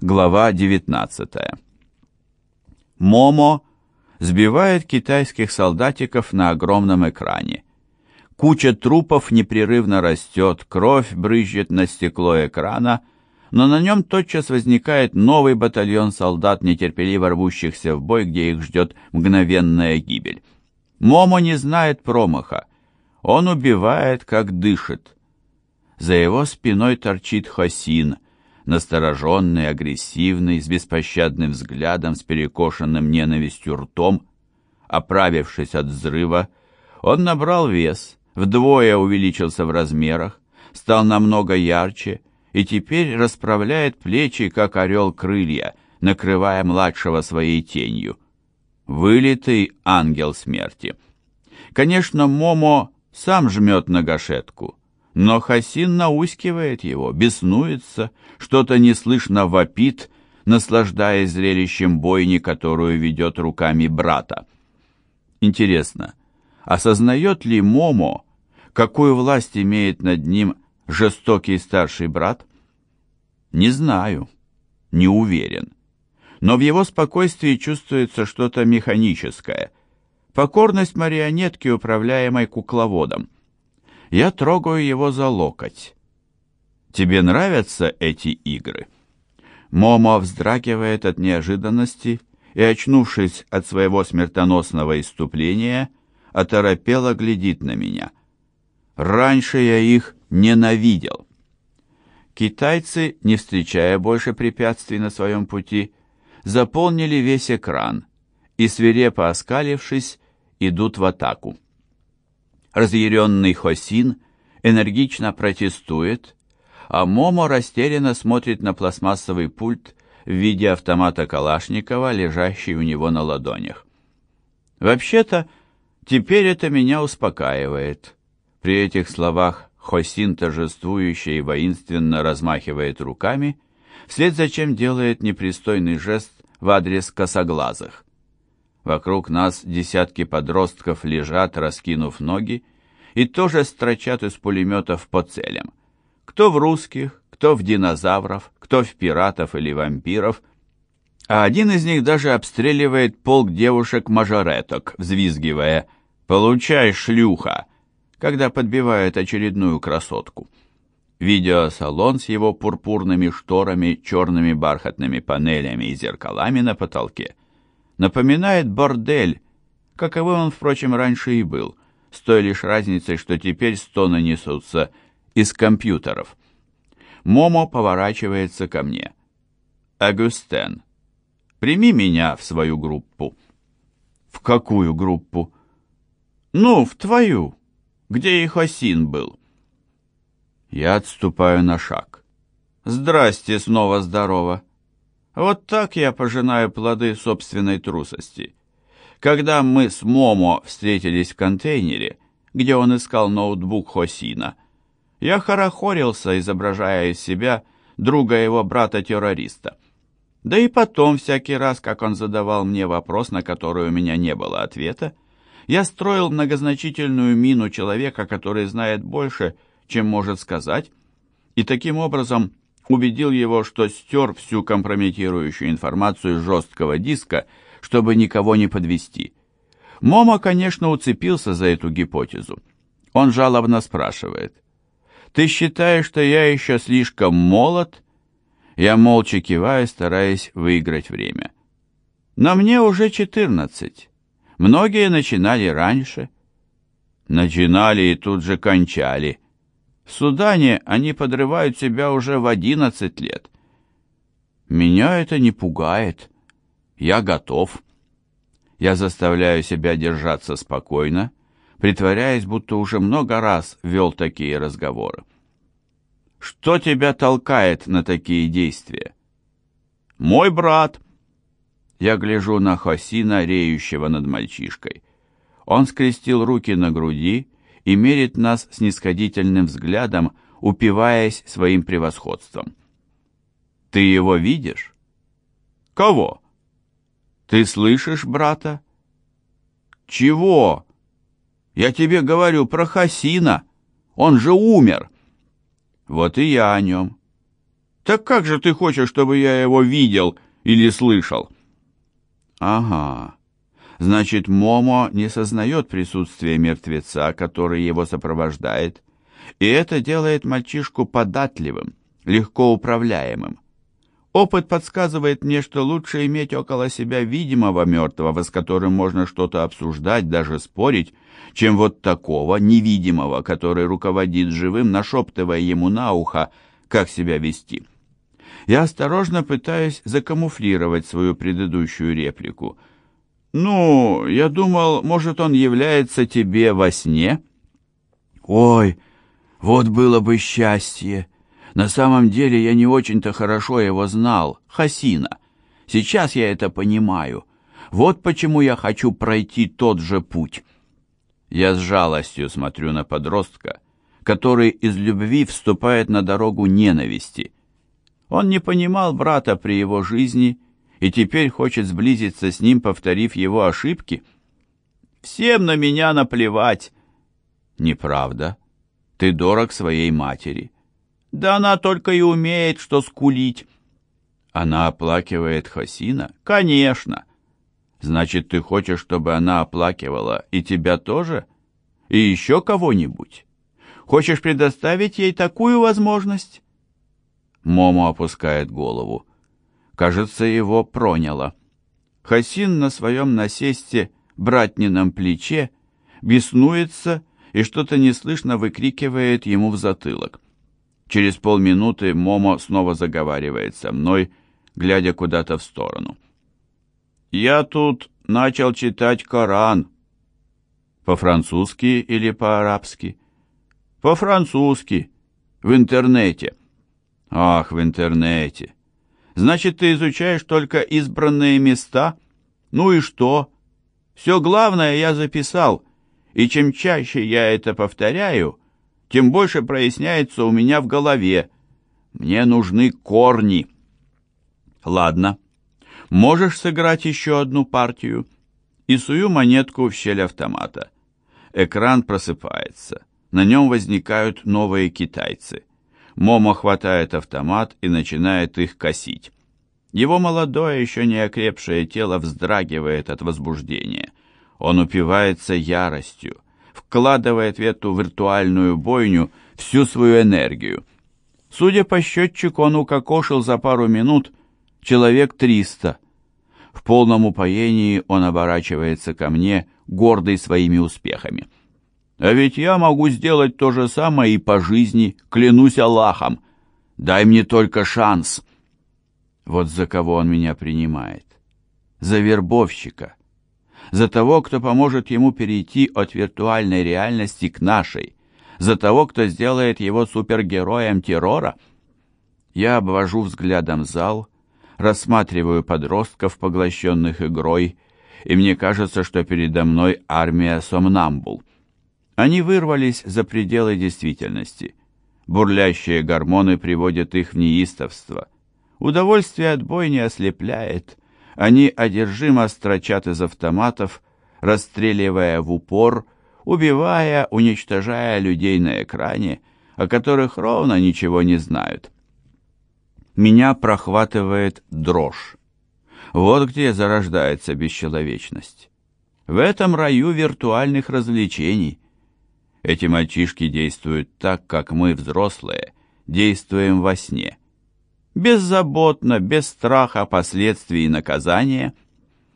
Глава 19. Момо сбивает китайских солдатиков на огромном экране. Куча трупов непрерывно растет, кровь брызжет на стекло экрана, но на нем тотчас возникает новый батальон солдат, нетерпеливо рвущихся в бой, где их ждет мгновенная гибель. Момо не знает промаха. Он убивает, как дышит. За его спиной торчит Хосин — настороженный, агрессивный, с беспощадным взглядом, с перекошенным ненавистью ртом. Оправившись от взрыва, он набрал вес, вдвое увеличился в размерах, стал намного ярче и теперь расправляет плечи, как орел крылья, накрывая младшего своей тенью. Вылитый ангел смерти. Конечно, Момо сам жмет на гашетку, но Хосин наускивает его, беснуется, что-то неслышно вопит, наслаждаясь зрелищем бойни, которую ведет руками брата. Интересно, осознает ли Момо, какую власть имеет над ним жестокий старший брат? Не знаю, не уверен. Но в его спокойствии чувствуется что-то механическое. Покорность марионетки, управляемой кукловодом. Я трогаю его за локоть. «Тебе нравятся эти игры?» Момо вздрагивает от неожиданности и, очнувшись от своего смертоносного иступления, оторопело глядит на меня. «Раньше я их ненавидел». Китайцы, не встречая больше препятствий на своем пути, заполнили весь экран и, свирепо оскалившись, идут в атаку. Разъяренный Хосин энергично протестует, а Момо растерянно смотрит на пластмассовый пульт в виде автомата Калашникова, лежащий у него на ладонях. Вообще-то, теперь это меня успокаивает. При этих словах Хосин торжествующе и воинственно размахивает руками, вслед за чем делает непристойный жест в адрес косоглазых. Вокруг нас десятки подростков лежат, раскинув ноги, и тоже строчат из пулеметов по целям. Кто в русских, кто в динозавров, кто в пиратов или вампиров. А один из них даже обстреливает полк девушек-мажореток, взвизгивая «Получай, шлюха!», когда подбивает очередную красотку. Видеосалон с его пурпурными шторами, черными бархатными панелями и зеркалами на потолке – напоминает бордель, каковым он, впрочем, раньше и был, с той лишь разницей, что теперь стоны несутся из компьютеров. Момо поворачивается ко мне. «Агустен, прими меня в свою группу». «В какую группу?» «Ну, в твою, где и Хосин был». Я отступаю на шаг. «Здрасте, снова здорово. Вот так я пожинаю плоды собственной трусости. Когда мы с Момо встретились в контейнере, где он искал ноутбук Хосина, я хорохорился, изображая из себя друга его брата-террориста. Да и потом, всякий раз, как он задавал мне вопрос, на который у меня не было ответа, я строил многозначительную мину человека, который знает больше, чем может сказать, и таким образом убедил его, что стер всю компрометирующую информацию с жесткого диска, чтобы никого не подвести. Момо, конечно, уцепился за эту гипотезу. Он жалобно спрашивает. «Ты считаешь, что я еще слишком молод?» Я молча киваю, стараясь выиграть время. «Но мне уже четырнадцать. Многие начинали раньше». «Начинали и тут же кончали», в Судане они подрывают себя уже в одиннадцать лет. Меня это не пугает. Я готов. Я заставляю себя держаться спокойно, притворяясь, будто уже много раз вел такие разговоры. Что тебя толкает на такие действия? Мой брат. Я гляжу на Хосина, реющего над мальчишкой. Он скрестил руки на груди и мерит нас снисходительным взглядом, упиваясь своим превосходством. «Ты его видишь?» «Кого?» «Ты слышишь, брата?» «Чего?» «Я тебе говорю про Хасина. Он же умер». «Вот и я о нем». Так как же ты хочешь, чтобы я его видел или слышал? Ага. Значит, Момо не сознает присутствия мертвеца, который его сопровождает, и это делает мальчишку податливым, легко управляемым. Опыт подсказывает мне, что лучше иметь около себя видимого мертвого, с которым можно что-то обсуждать, даже спорить, чем вот такого невидимого, который руководит живым, нашептывая ему на ухо, как себя вести. Я осторожно пытаюсь закамуфлировать свою предыдущую реплику. «Ну, я думал, может, он является тебе во сне?» «Ой, вот было бы счастье!» На самом деле я не очень-то хорошо его знал, Хасина. Сейчас я это понимаю. Вот почему я хочу пройти тот же путь. Я с жалостью смотрю на подростка, который из любви вступает на дорогу ненависти. Он не понимал брата при его жизни и теперь хочет сблизиться с ним, повторив его ошибки. «Всем на меня наплевать!» «Неправда. Ты дорог своей матери». Да она только и умеет, что скулить. Она оплакивает Хосина? Конечно. Значит, ты хочешь, чтобы она оплакивала и тебя тоже? И еще кого-нибудь? Хочешь предоставить ей такую возможность? Момо опускает голову. Кажется, его проняло. Хосин на своем насесте братнином плече беснуется и что-то неслышно выкрикивает ему в затылок. Через полминуты Момо снова заговаривает со мной, глядя куда-то в сторону. «Я тут начал читать Коран». «По-французски или по-арабски?» «По-французски. В интернете». «Ах, в интернете. Значит, ты изучаешь только избранные места? Ну и что? Все главное я записал, и чем чаще я это повторяю, тем больше проясняется у меня в голове. Мне нужны корни. Ладно. Можешь сыграть еще одну партию? И сую монетку в щель автомата. Экран просыпается. На нем возникают новые китайцы. Момо хватает автомат и начинает их косить. Его молодое, еще не окрепшее тело вздрагивает от возбуждения. Он упивается яростью вкладывает в эту виртуальную бойню всю свою энергию. Судя по счетчику, он укокошил за пару минут человек триста. В полном упоении он оборачивается ко мне, гордый своими успехами. А ведь я могу сделать то же самое и по жизни, клянусь Аллахом. Дай мне только шанс. Вот за кого он меня принимает. За вербовщика за того, кто поможет ему перейти от виртуальной реальности к нашей, за того, кто сделает его супергероем террора. Я обвожу взглядом зал, рассматриваю подростков, поглощенных игрой, и мне кажется, что передо мной армия сомнамбул. Они вырвались за пределы действительности. Бурлящие гормоны приводят их в неистовство. Удовольствие от бойни ослепляет, они одержимо строчат из автоматов, расстреливая в упор, убивая, уничтожая людей на экране, о которых ровно ничего не знают. Меня прохватывает дрожь. Вот где зарождается бесчеловечность. В этом раю виртуальных развлечений. Эти мальчишки действуют так, как мы, взрослые, действуем во сне беззаботно, без страха последствий и наказания.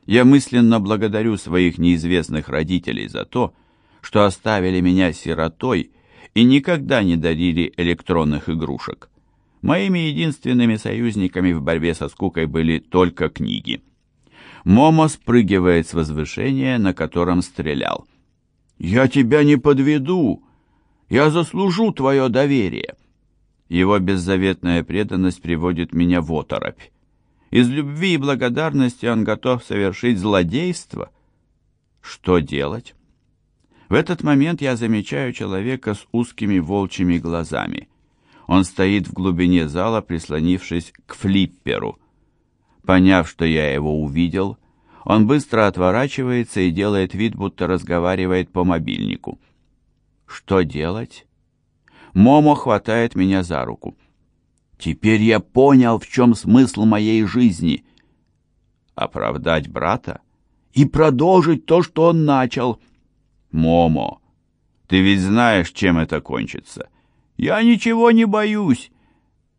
Я мысленно благодарю своих неизвестных родителей за то, что оставили меня сиротой и никогда не дарили электронных игрушек. Моими единственными союзниками в борьбе со скукой были только книги. Момо спрыгивает с возвышения, на котором стрелял. «Я тебя не подведу! Я заслужу твое доверие!» Его беззаветная преданность приводит меня в оторопь. Из любви и благодарности он готов совершить злодейство. Что делать? В этот момент я замечаю человека с узкими волчьими глазами. Он стоит в глубине зала, прислонившись к флипперу. Поняв, что я его увидел, он быстро отворачивается и делает вид, будто разговаривает по мобильнику. Что делать? Момо хватает меня за руку. Теперь я понял, в чем смысл моей жизни. Оправдать брата и продолжить то, что он начал. Момо, ты ведь знаешь, чем это кончится. Я ничего не боюсь.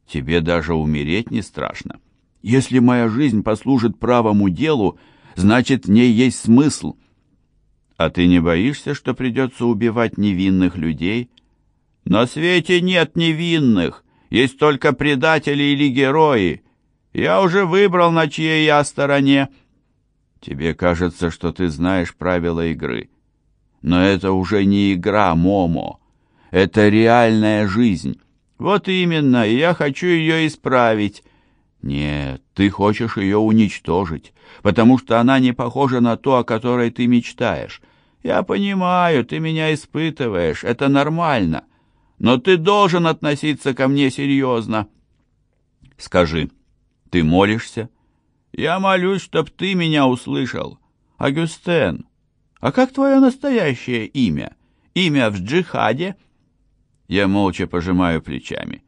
Тебе даже умереть не страшно. Если моя жизнь послужит правому делу, значит, в ней есть смысл. А ты не боишься, что придется убивать невинных людей? На свете нет невинных, есть только предатели или герои. Я уже выбрал, на чьей я стороне. Тебе кажется, что ты знаешь правила игры. Но это уже не игра, Момо. Это реальная жизнь. Вот именно, и я хочу ее исправить. Нет, ты хочешь ее уничтожить, потому что она не похожа на ту, о которой ты мечтаешь. Я понимаю, ты меня испытываешь, это нормально. Но ты должен относиться ко мне серьезно. Скажи, ты молишься? Я молюсь, чтоб ты меня услышал. Агюстен, а как твое настоящее имя? Имя в джихаде? Я молча пожимаю плечами.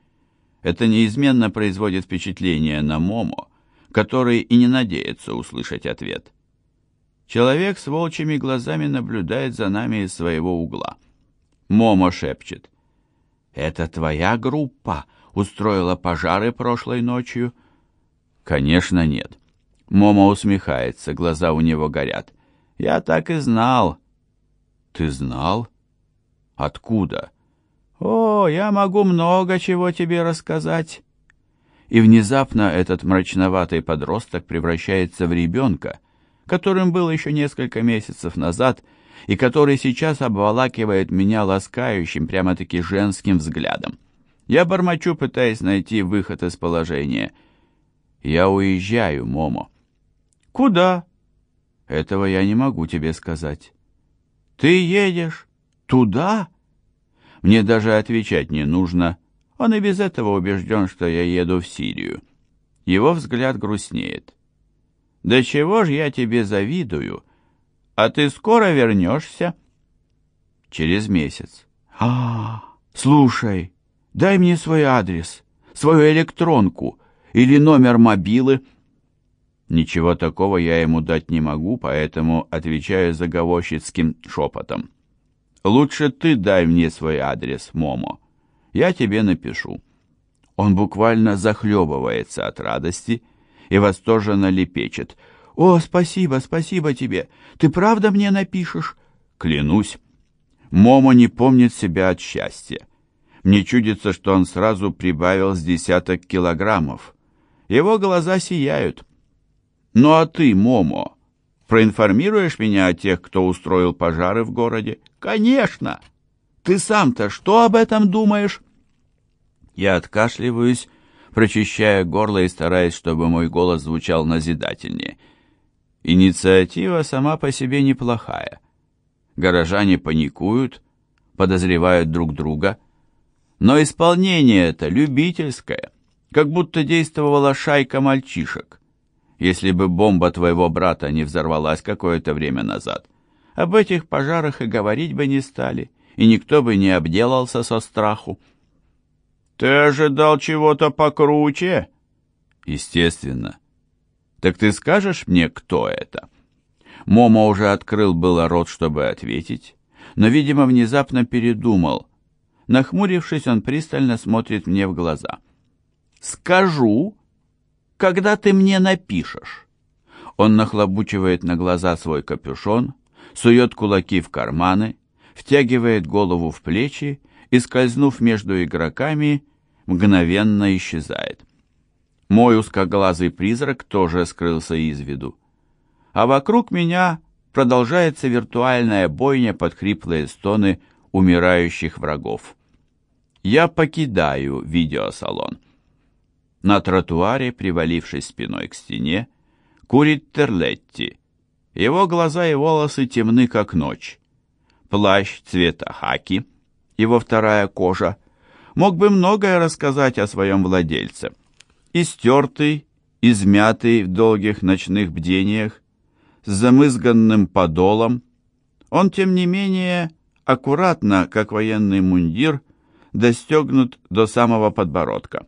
Это неизменно производит впечатление на Момо, который и не надеется услышать ответ. Человек с волчьими глазами наблюдает за нами из своего угла. Момо шепчет. «Это твоя группа устроила пожары прошлой ночью?» «Конечно нет». Момо усмехается, глаза у него горят. «Я так и знал». «Ты знал? Откуда?» «О, я могу много чего тебе рассказать». И внезапно этот мрачноватый подросток превращается в ребенка, которым был еще несколько месяцев назад, и который сейчас обволакивает меня ласкающим, прямо-таки женским взглядом. Я бормочу, пытаясь найти выход из положения. Я уезжаю, Момо. Куда? Этого я не могу тебе сказать. Ты едешь туда? Мне даже отвечать не нужно. Он и без этого убежден, что я еду в Сирию. Его взгляд грустнеет. «До чего ж я тебе завидую? А ты скоро вернешься?» «Через месяц». «А, слушай, дай мне свой адрес, свою электронку или номер мобилы». Ничего такого я ему дать не могу, поэтому отвечаю заговорщицким шепотом. Лучше ты дай мне свой адрес, Момо. Я тебе напишу». Он буквально захлебывается от радости и восторженно лепечет. «О, спасибо, спасибо тебе! Ты правда мне напишешь?» «Клянусь!» Момо не помнит себя от счастья. Мне чудится, что он сразу прибавил с десяток килограммов. Его глаза сияют. «Ну а ты, Момо, Проинформируешь меня о тех, кто устроил пожары в городе? Конечно! Ты сам-то что об этом думаешь? Я откашливаюсь, прочищая горло и стараясь, чтобы мой голос звучал назидательнее. Инициатива сама по себе неплохая. Горожане паникуют, подозревают друг друга, но исполнение это любительское, как будто действовала шайка мальчишек если бы бомба твоего брата не взорвалась какое-то время назад. Об этих пожарах и говорить бы не стали, и никто бы не обделался со страху. Ты ожидал чего-то покруче? Естественно. Так ты скажешь мне, кто это? Момо уже открыл было рот, чтобы ответить, но, видимо, внезапно передумал. Нахмурившись, он пристально смотрит мне в глаза. «Скажу, когда ты мне напишешь?» Он нахлобучивает на глаза свой капюшон, сует кулаки в карманы, втягивает голову в плечи и, скользнув между игроками, мгновенно исчезает. Мой узкоглазый призрак тоже скрылся из виду. А вокруг меня продолжается виртуальная бойня под хриплые стоны умирающих врагов. Я покидаю видеосалон. На тротуаре, привалившись спиной к стене, курит Терлетти. Его глаза и волосы темны, как ночь. Плащ цвета хаки, его вторая кожа, мог бы многое рассказать о своем владельце. Истертый, измятый в долгих ночных бдениях, с замызганным подолом, он, тем не менее, аккуратно, как военный мундир, достегнут до самого подбородка.